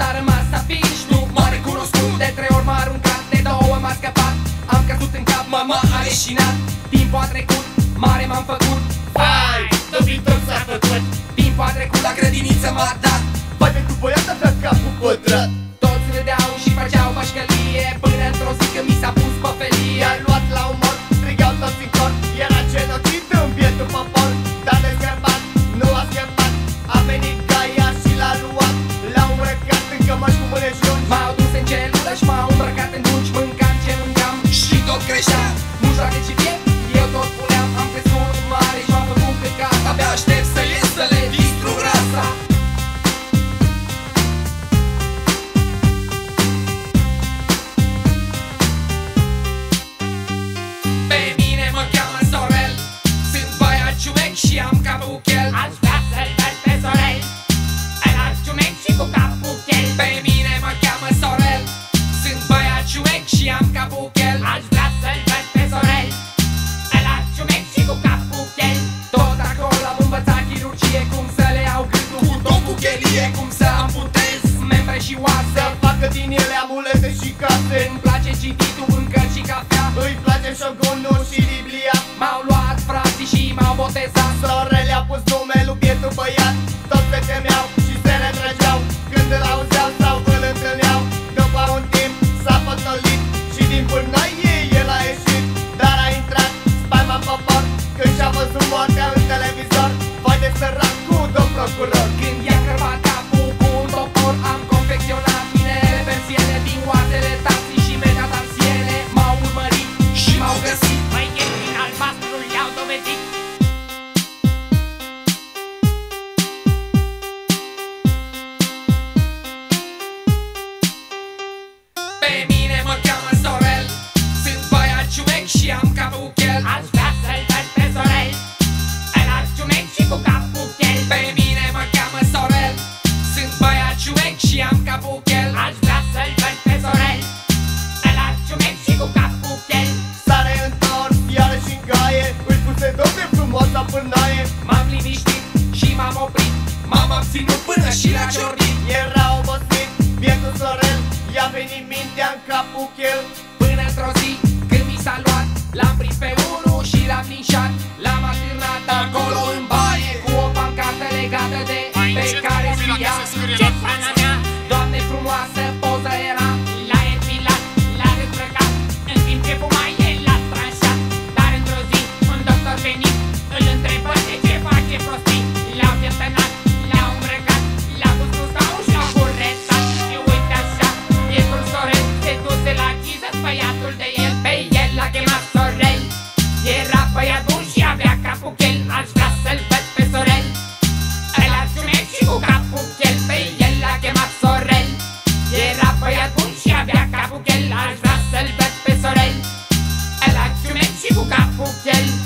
Dar rămas afiș, nu m-a recunoscut. De trei ori m-a aruncat, de două m-a scăpat. Am căzut în cap, mă, mă, aleșinat Timpul a trecut, mare m-am făcut. Vai, dobitor s-a făcut. Timpul a trecut, la grădiniță m-a dat. Vai, pentru băiat avea capul pătrat. Toți râdeau și făceau mașcălie. Până într-o zi că mi s-a pus pe felie I-a luat la umor, strigau toți în cor. Era genocid în bietul popor. Dar ne scăpat, nu a scăpat A venit Cum să amputez membre și Să oase facă din ele amulete și case. Îmi place cititul în cărți și cafea. Îi place șogunul și Biblia. M-au luat frații și m-au botezat. Sorel i-a pus nume lui bietul băiat. Toți se temeau și se retrăgeau. Când îl auzeau sau îl întâlneau După un timp s-a potolit Și din pârnaie el a ieșit. Dar a intrat spaima în popor Când și-a văzut moartea în televizor. Vai de sărac cu domn procuror abținut până și la ciornit Era obosit, bietul Sorel I-a venit mintea în capul chel. Până într-o zi băiat bun și avea capul chel Aș vrea să-l văd pe Sorel Ăla ciumec și cu capul chel